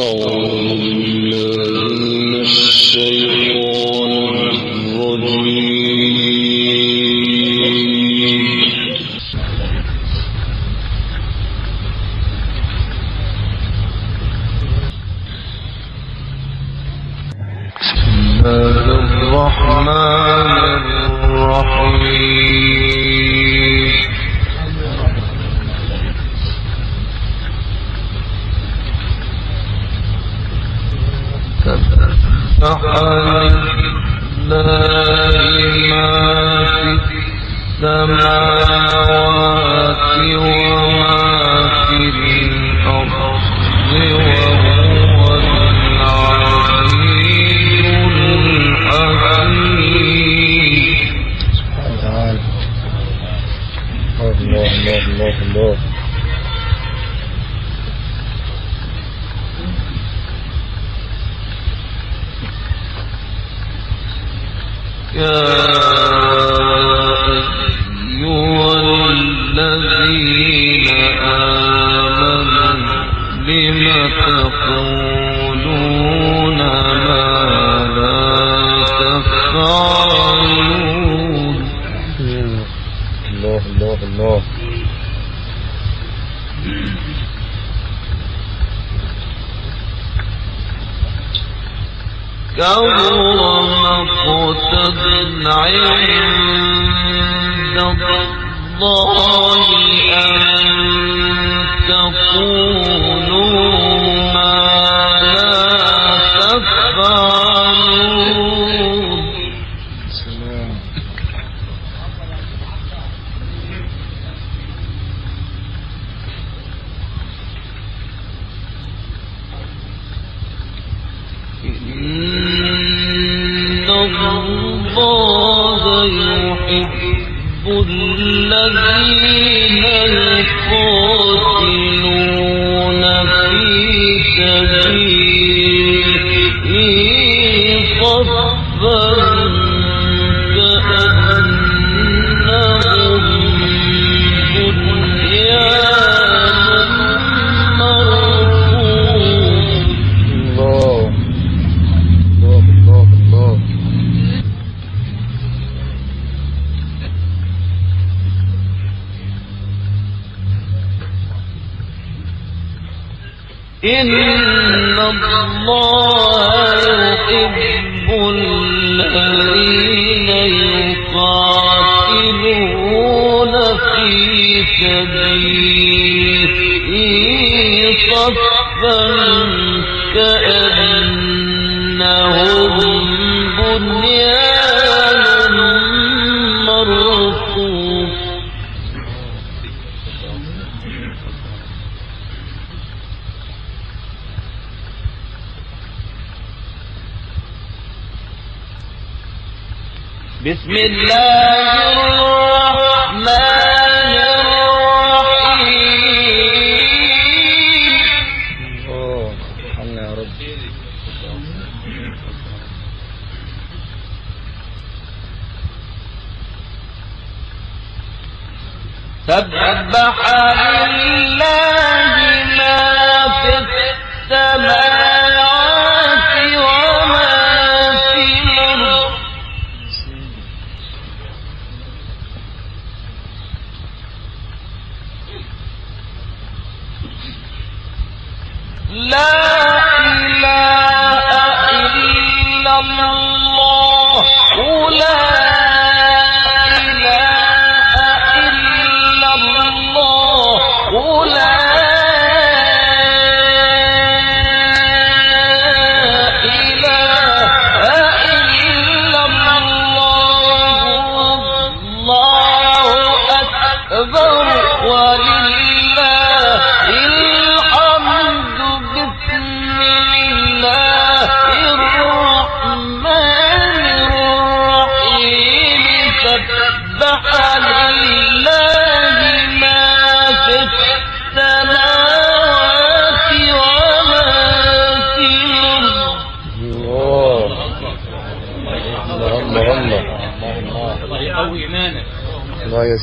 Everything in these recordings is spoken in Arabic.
Oh. كبر مقتا عند الله أن تقول يقاتلون في سبيله إيه صفا؟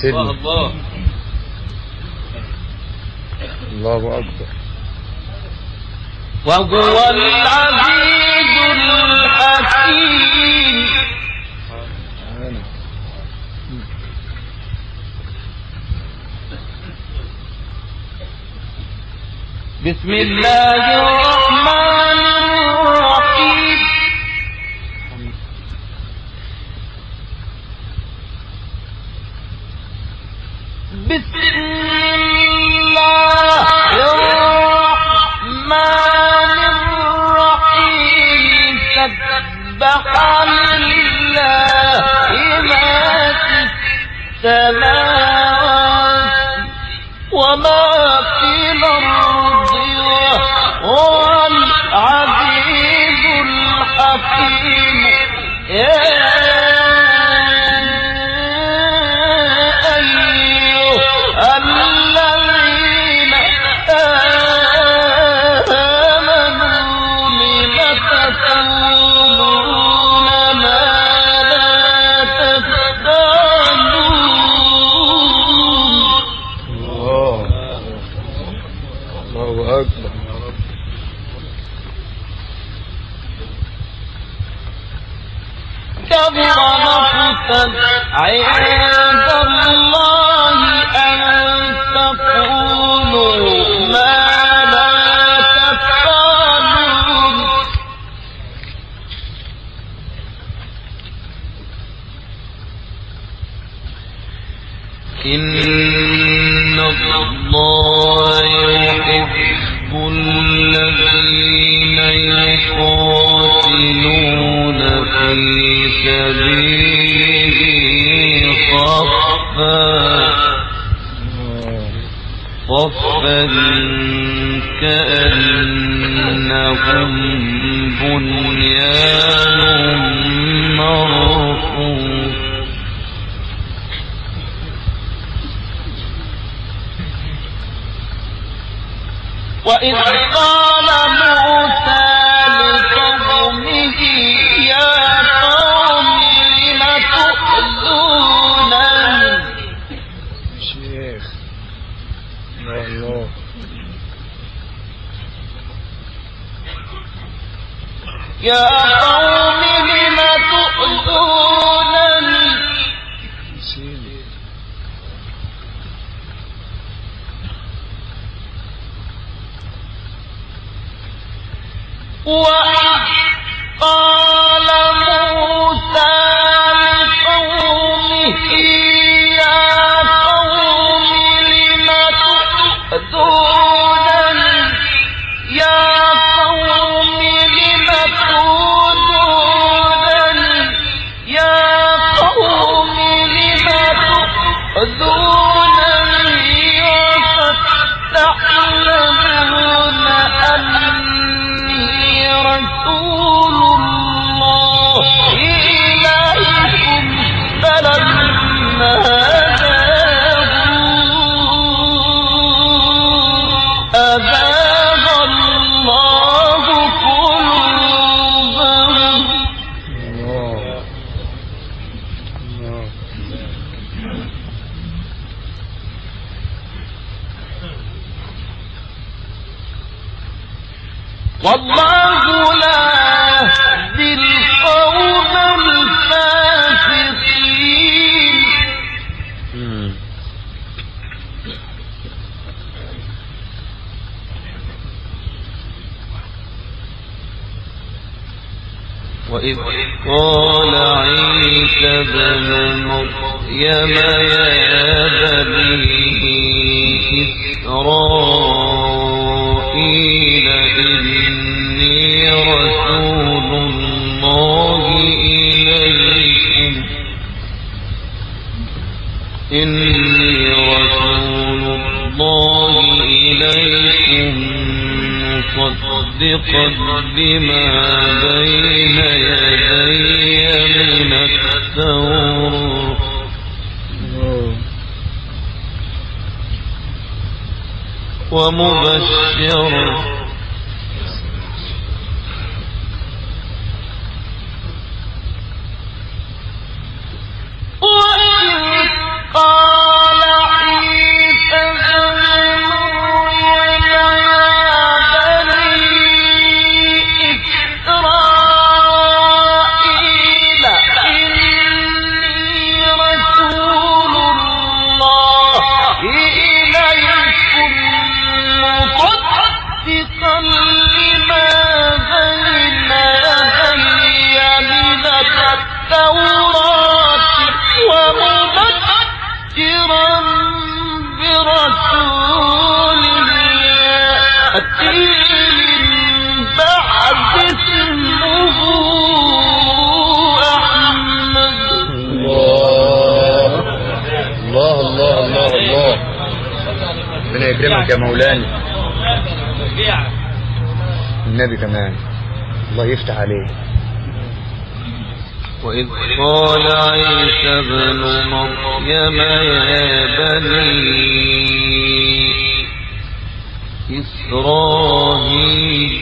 سيدنا. الله الله أكبر. وهو العزيز الحكيم. بسم الله الرحمن وإذ قال والله لا يهدي القوم الفاسقين. وإذ قال عيسى بن مريم يا بني إسرائيل مصدقا ما بين يدي من التوراة. ومبشرا يا مولانا. النبي كمان. الله يفتح عليه. وإذ قال عيسى بن مريم يا بني إسرائيل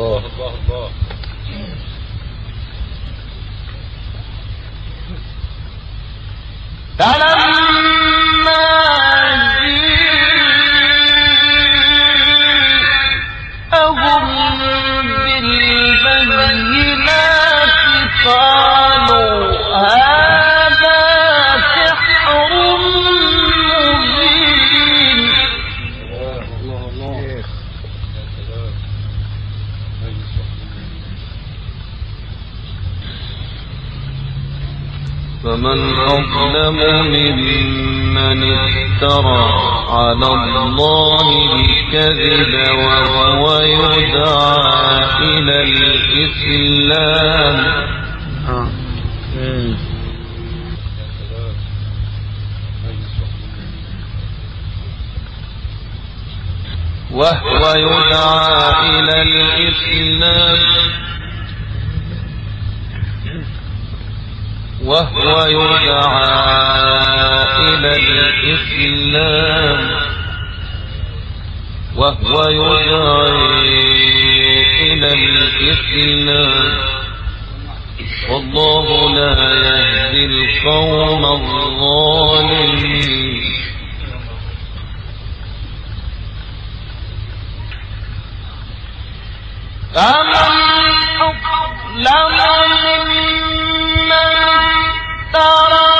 mundo وهو يدعى إلى الإسلام. وهو يدعى إلى الإسلام. وهو يدعى إلى الإسلام. والله لا يهدي القوم الظالمين. فمن أظلم ممن ترى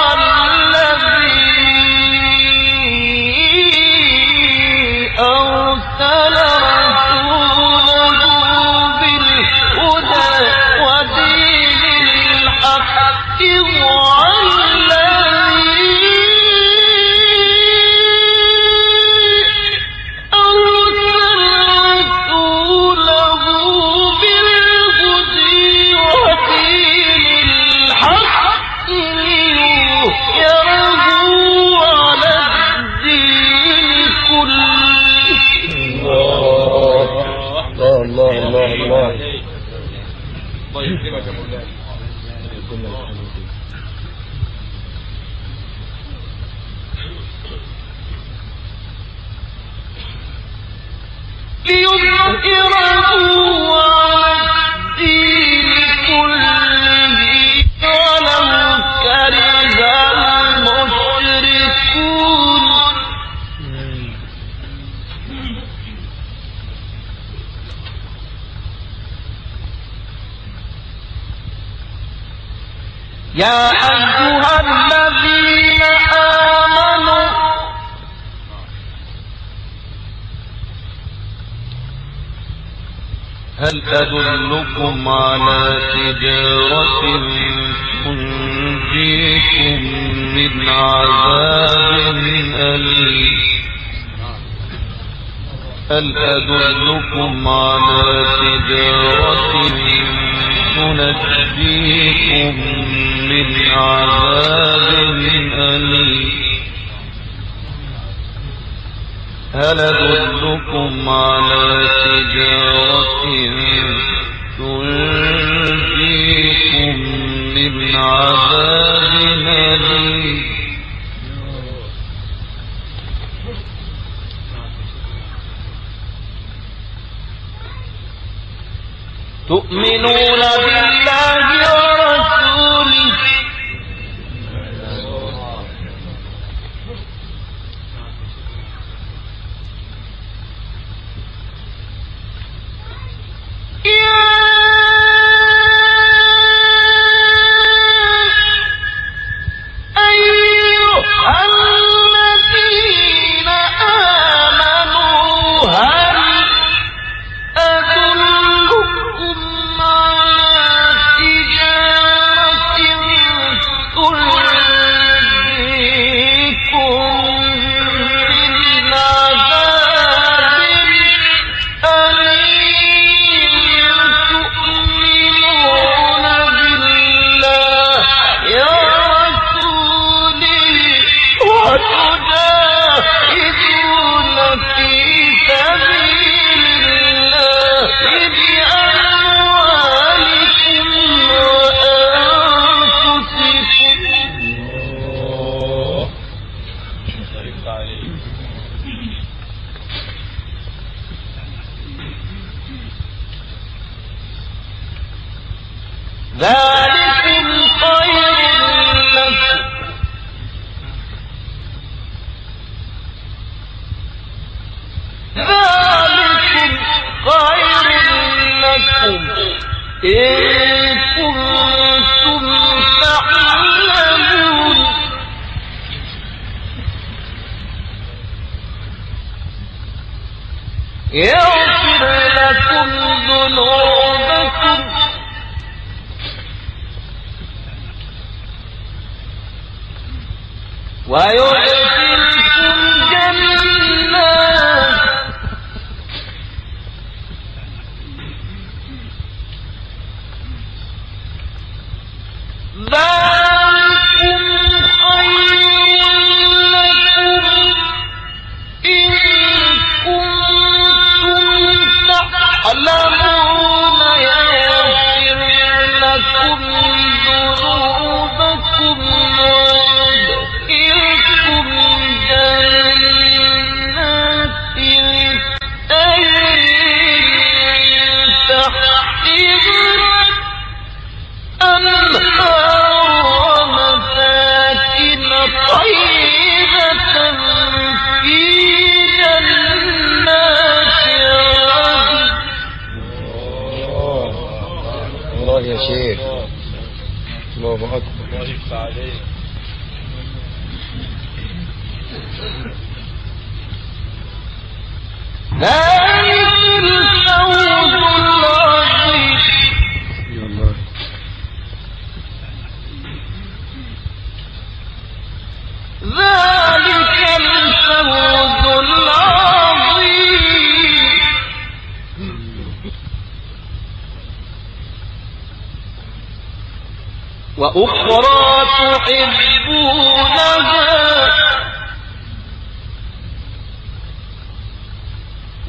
يا أيها الذين آمنوا هل أدلكم على تجارة تنجيكم من عذاب أليم؟ هل أدلكم على تجارة ننجيكم من عذاب أليم. هل أدلكم على تجارة تنجيكم من عذاب أليم؟ تؤمنون بالله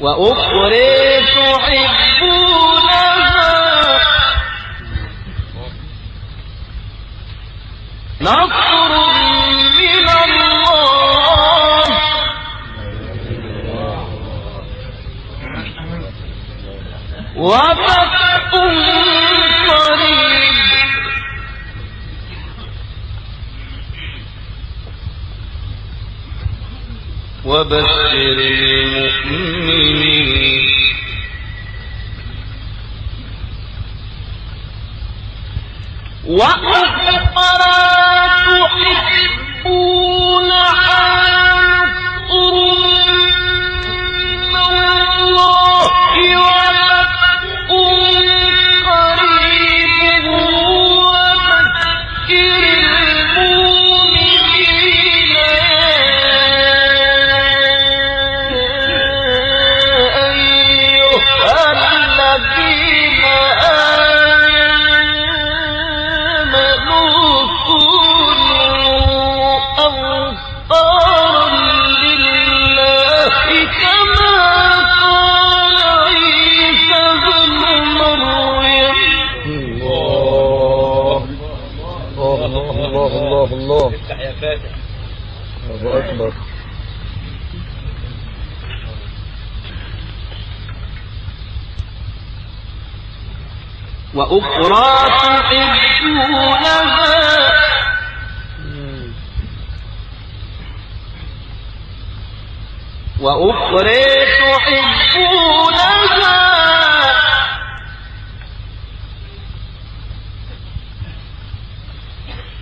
وأخرى تحبونها. نعم. وبشر المؤمنين. وإذ الله الله الله الله افتح يا فاتح الله أكبر وأخرى تحبونها وأخرى تحبونها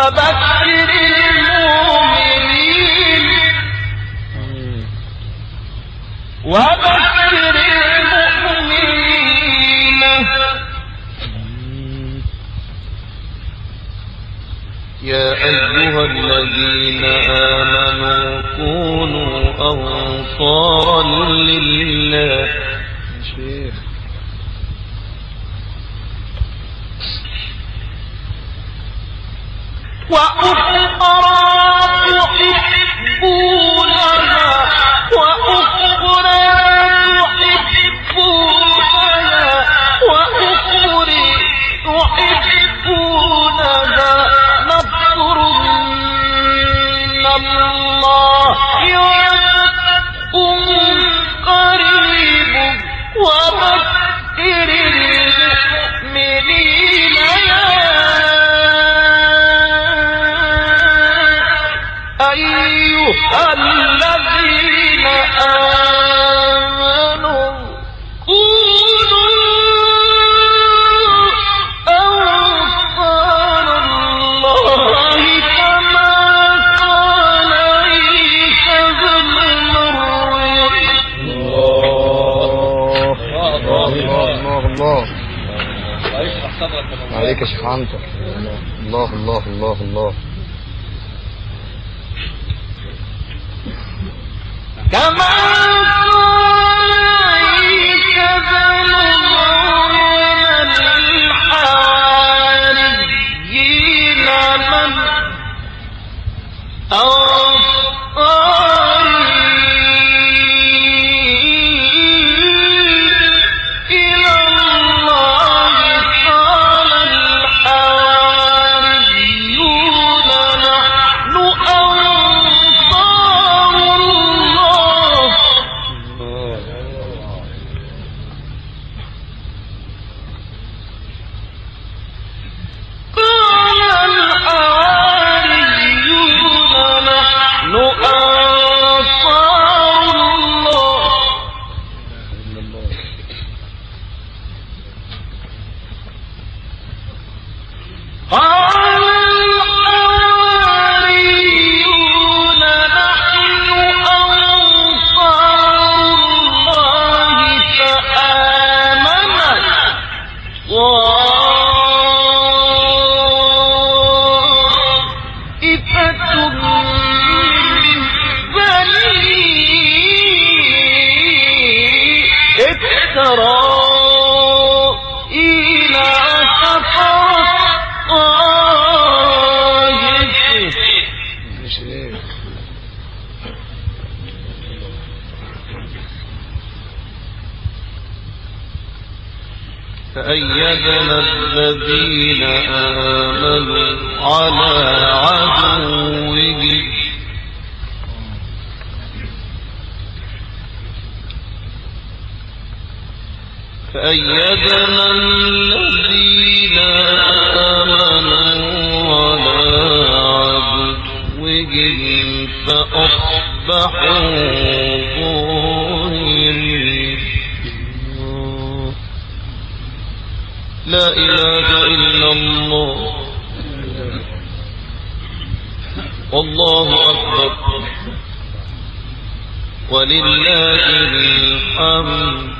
وبكر المؤمنين وبكر المؤمنين يا أيها الذين آمنوا كونوا أنصارا لله وأخرى تحبون يكشف عنك الله الله الله الله. كمان فأيدنا الذين آمنوا على عدوهم فأصبحوا ظاهرين. لا إله إلا الله. والله أكبر. ولله الحمد.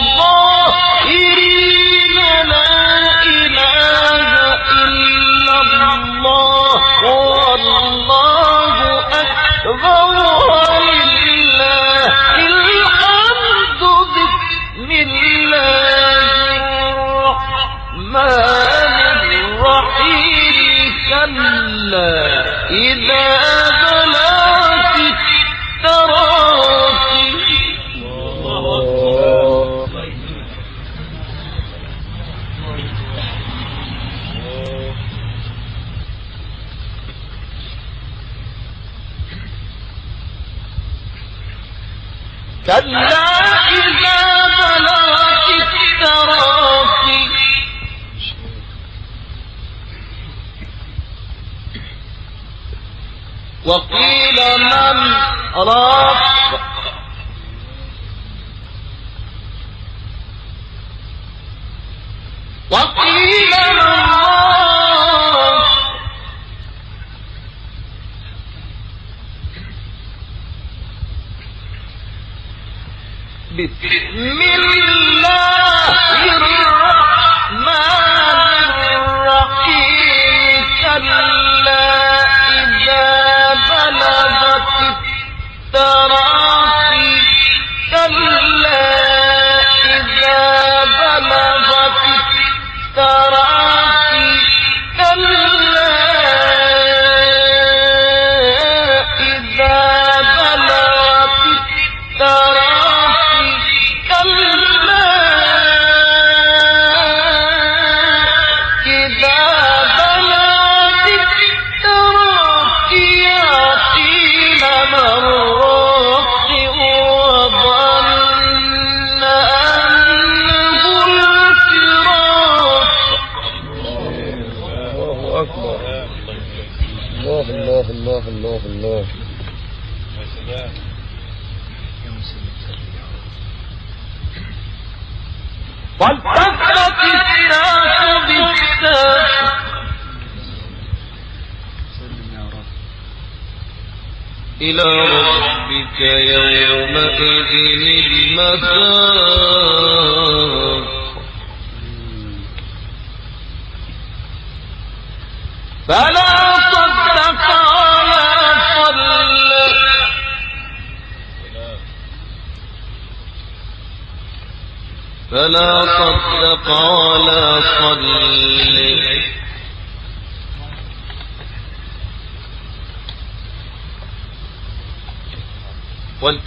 الرحمن الرحيم كلا إذا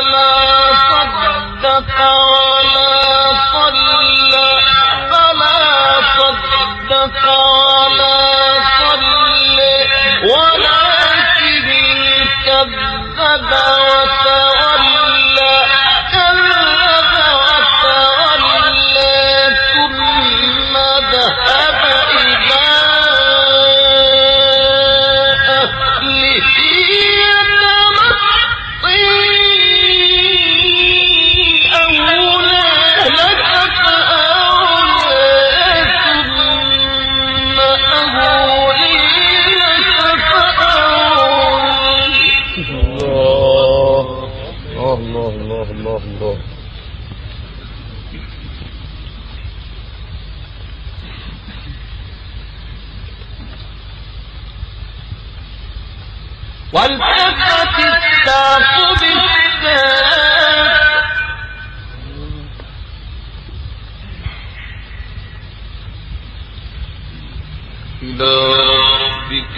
فلا صدق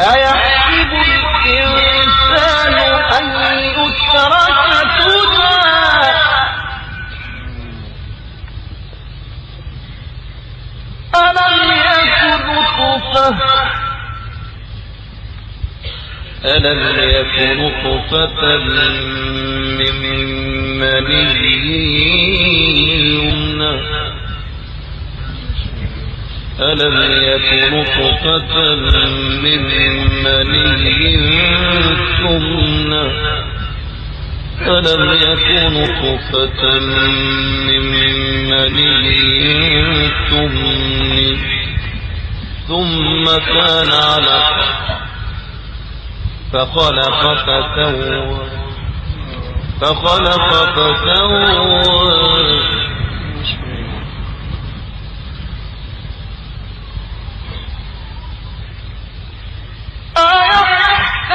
أيحسب الإنسان أن يترك سدى؟ ألم يكن نطفة ألم يكن نطفة من مني يمنى؟ ألم يكن نطفة من مني تمنى؟ ألم يكن نطفة من مني تمني ثم كان علقة فخلق فسوى فخلق فسوى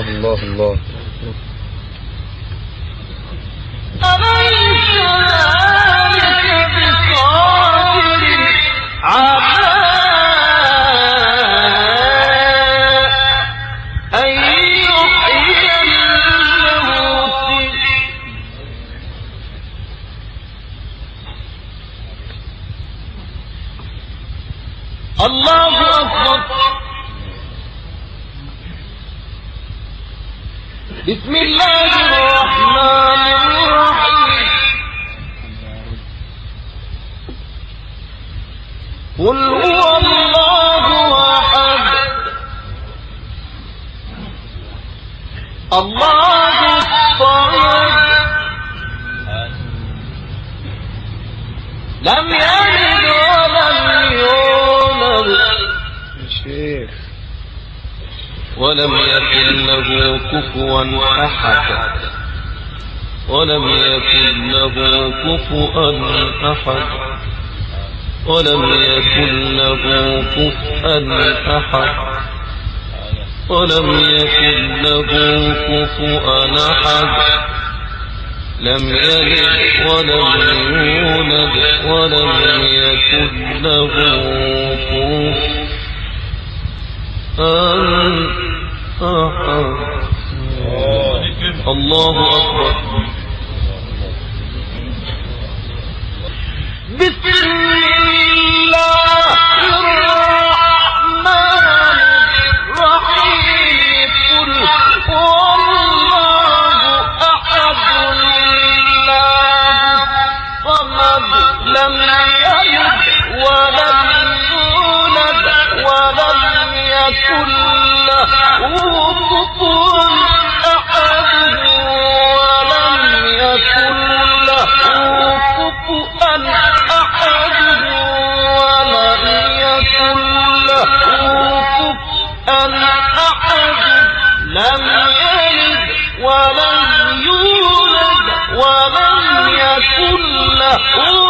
الله الله الله الله الصمد لم يلد ولم يولد. شيخ. ولم يكن له كفوا أحد. ولم يكن له كفوا أحد. ولم يكن له كفوا أحد. ولم يكن له كفوا أحد. لم يلد ولم يولد ولم يكن له كفوا أحد. الله أكبر. بسم الله. يكن له كفوا أحد ولم يكن له كفوا أحد ولم يكن له كفوا أحد لم يلد ولم يولد ولم يكن له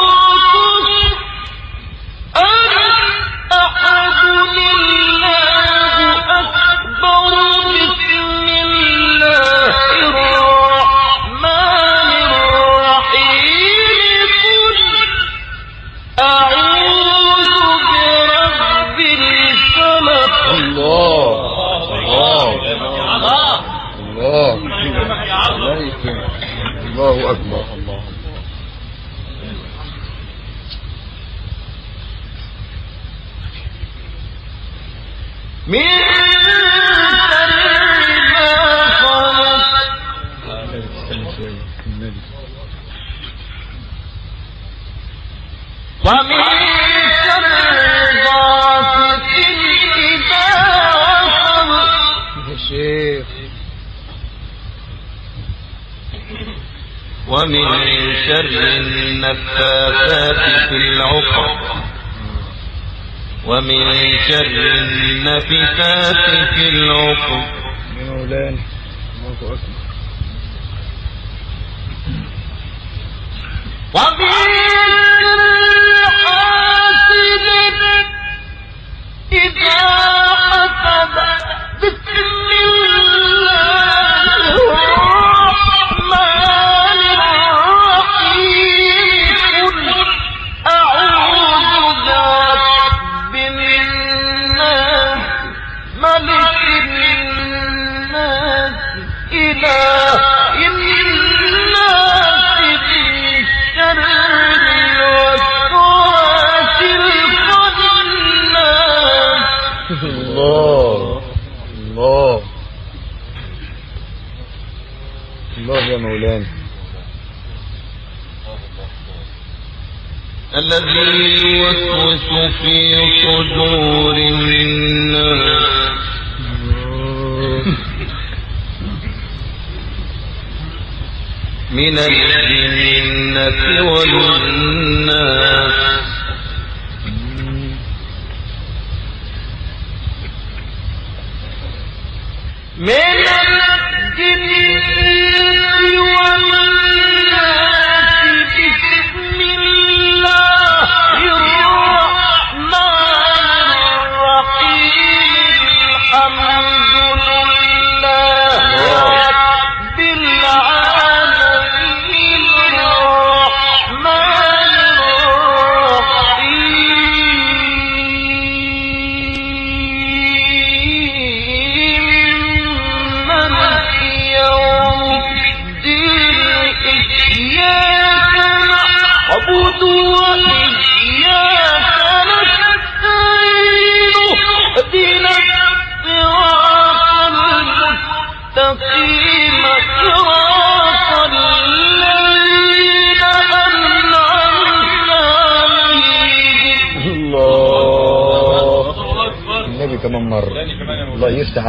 شر النفاثات في العقد ومن شر النفثات في العقد مولانا الله ومن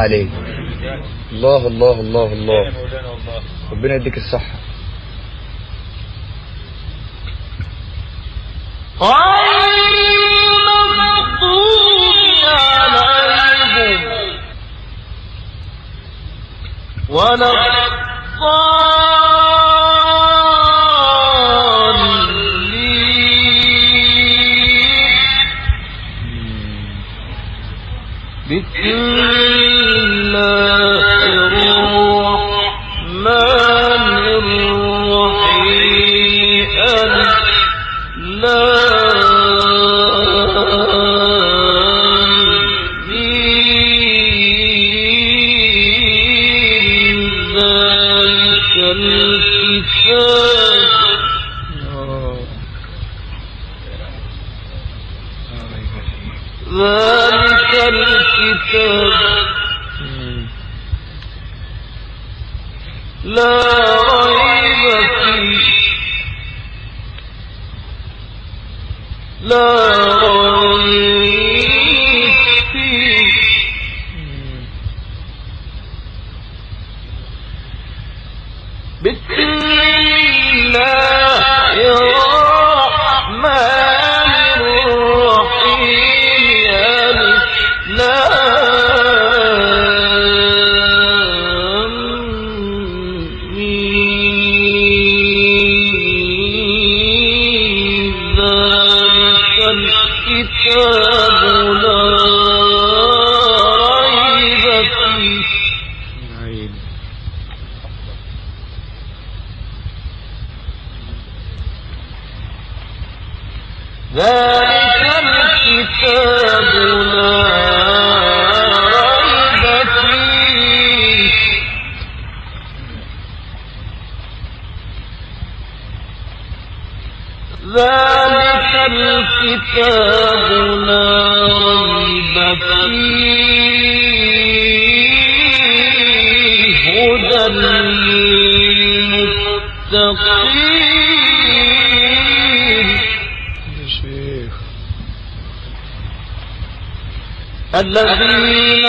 عليه الله الله الله الله. ربنا يديك الصحة. كالكتاب هدى للمتقين الذين